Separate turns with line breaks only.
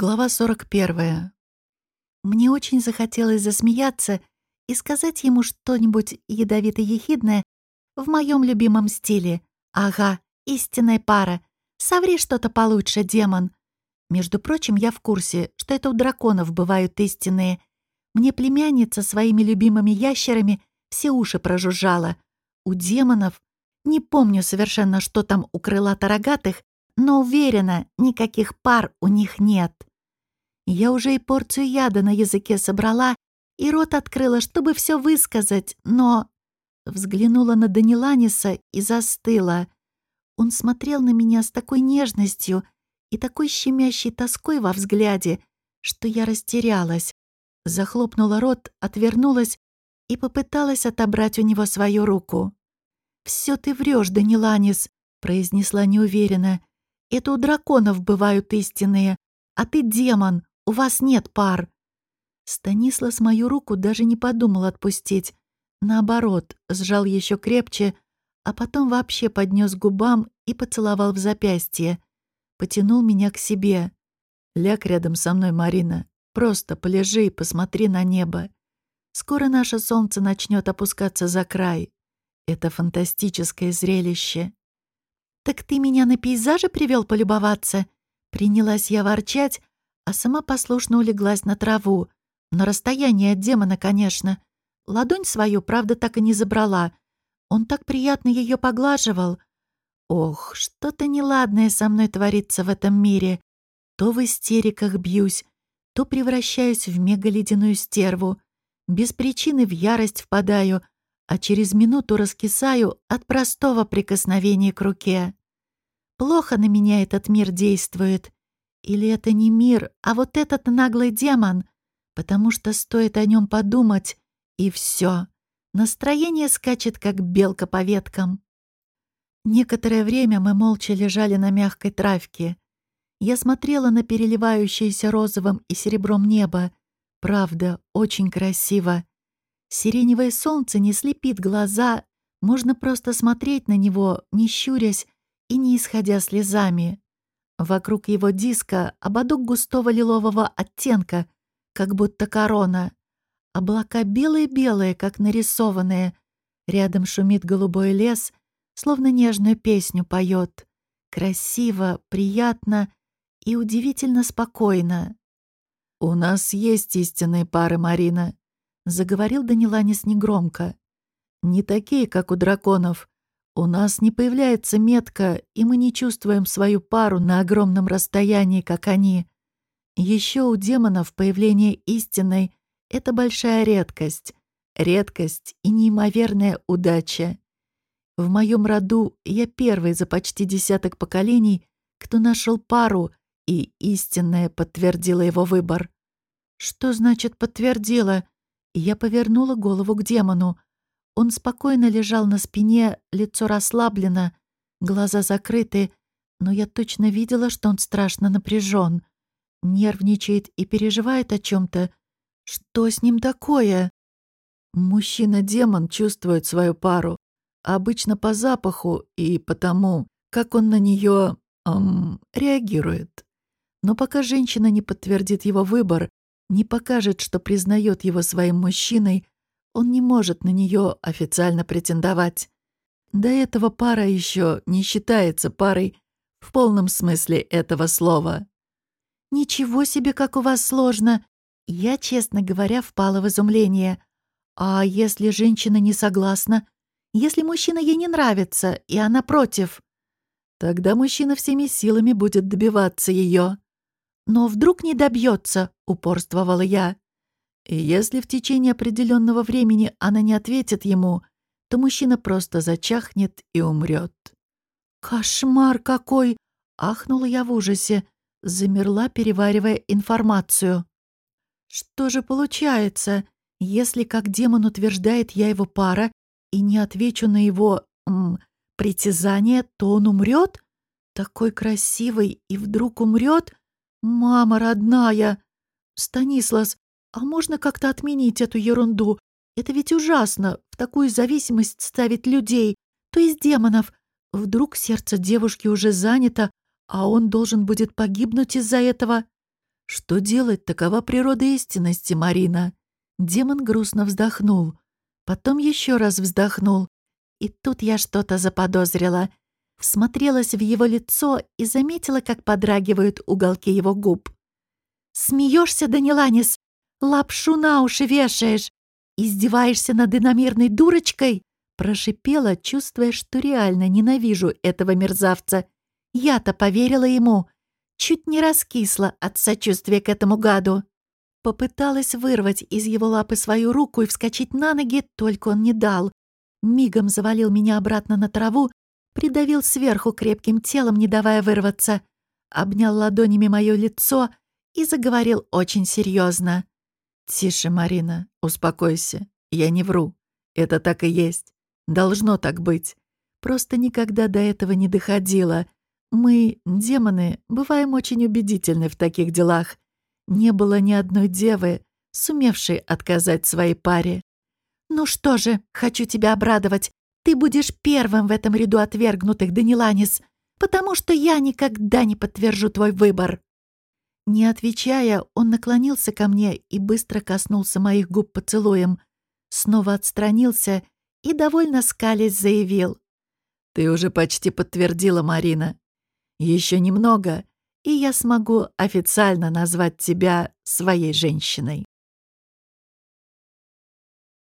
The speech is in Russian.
Глава 41. Мне очень захотелось засмеяться и сказать ему что-нибудь ядовито-ехидное в моем любимом стиле. «Ага, истинная пара. Соври что-то получше, демон». Между прочим, я в курсе, что это у драконов бывают истинные. Мне племянница своими любимыми ящерами все уши прожужжала. У демонов... Не помню совершенно, что там у крылато рогатых, но уверена, никаких пар у них нет. Я уже и порцию яда на языке собрала и рот открыла, чтобы все высказать, но... Взглянула на Даниланиса и застыла. Он смотрел на меня с такой нежностью и такой щемящей тоской во взгляде, что я растерялась. Захлопнула рот, отвернулась и попыталась отобрать у него свою руку. «Все ты врешь, Даниланис», — произнесла неуверенно. Это у драконов бывают истинные, а ты демон, у вас нет пар». Станислас мою руку даже не подумал отпустить. Наоборот, сжал еще крепче, а потом вообще поднес губам и поцеловал в запястье. Потянул меня к себе. «Ляг рядом со мной, Марина. Просто полежи и посмотри на небо. Скоро наше солнце начнет опускаться за край. Это фантастическое зрелище. «Так ты меня на пейзаже привел полюбоваться?» Принялась я ворчать, а сама послушно улеглась на траву. На расстоянии от демона, конечно. Ладонь свою, правда, так и не забрала. Он так приятно ее поглаживал. Ох, что-то неладное со мной творится в этом мире. То в истериках бьюсь, то превращаюсь в мегаледяную стерву. Без причины в ярость впадаю, а через минуту раскисаю от простого прикосновения к руке. Плохо на меня этот мир действует. Или это не мир, а вот этот наглый демон? Потому что стоит о нем подумать, и все. Настроение скачет, как белка по веткам. Некоторое время мы молча лежали на мягкой травке. Я смотрела на переливающееся розовым и серебром небо. Правда, очень красиво. Сиреневое солнце не слепит глаза, можно просто смотреть на него, не щурясь, и не исходя слезами. Вокруг его диска ободок густого лилового оттенка, как будто корона. Облака белые-белые, как нарисованные. Рядом шумит голубой лес, словно нежную песню поет. Красиво, приятно и удивительно спокойно. «У нас есть истинные пары, Марина», — заговорил Даниланис негромко. «Не такие, как у драконов, у нас не появляется метка, и мы не чувствуем свою пару на огромном расстоянии, как они. Еще у демонов появление истинной — это большая редкость. Редкость и неимоверная удача. В моем роду я первый за почти десяток поколений, кто нашел пару, и истинная подтвердила его выбор. Что значит «подтвердила»? Я повернула голову к демону. Он спокойно лежал на спине, лицо расслаблено, глаза закрыты, но я точно видела, что он страшно напряжен, нервничает и переживает о чем-то. Что с ним такое? Мужчина-демон чувствует свою пару, обычно по запаху и потому, как он на нее эм, реагирует. Но пока женщина не подтвердит его выбор, не покажет, что признает его своим мужчиной, он не может на нее официально претендовать. До этого пара еще не считается парой в полном смысле этого слова. «Ничего себе, как у вас сложно!» Я, честно говоря, впала в изумление. «А если женщина не согласна? Если мужчина ей не нравится, и она против?» Тогда мужчина всеми силами будет добиваться ее. «Но вдруг не добьется», — упорствовала я. И если в течение определенного времени она не ответит ему, то мужчина просто зачахнет и умрет. «Кошмар какой!» — ахнула я в ужасе, замерла, переваривая информацию. «Что же получается, если, как демон утверждает, я его пара, и не отвечу на его м, притязание, то он умрет? Такой красивый и вдруг умрет? Мама родная! Станислас, а можно как-то отменить эту ерунду? Это ведь ужасно, в такую зависимость ставить людей, то есть демонов. Вдруг сердце девушки уже занято, а он должен будет погибнуть из-за этого? «Что делать? Такова природа истинности, Марина». Демон грустно вздохнул. Потом еще раз вздохнул. И тут я что-то заподозрила. Всмотрелась в его лицо и заметила, как подрагивают уголки его губ. «Смеешься, Даниланис? Лапшу на уши вешаешь? Издеваешься над иномерной дурочкой?» Прошипела, чувствуя, что реально ненавижу этого мерзавца. Я-то поверила ему. Чуть не раскисла от сочувствия к этому гаду. Попыталась вырвать из его лапы свою руку и вскочить на ноги, только он не дал. Мигом завалил меня обратно на траву, придавил сверху крепким телом, не давая вырваться, обнял ладонями мое лицо и заговорил очень серьезно. «Тише, Марина, успокойся. Я не вру. Это так и есть. Должно так быть. Просто никогда до этого не доходило. Мы, демоны, бываем очень убедительны в таких делах. Не было ни одной девы, сумевшей отказать своей паре. «Ну что же, хочу тебя обрадовать. Ты будешь первым в этом ряду отвергнутых, Даниланис, потому что я никогда не подтвержу твой выбор». Не отвечая, он наклонился ко мне и быстро коснулся моих губ поцелуем. Снова отстранился и, довольно скалясь, заявил. «Ты уже почти подтвердила, Марина. Еще немного, и я смогу официально назвать тебя своей женщиной».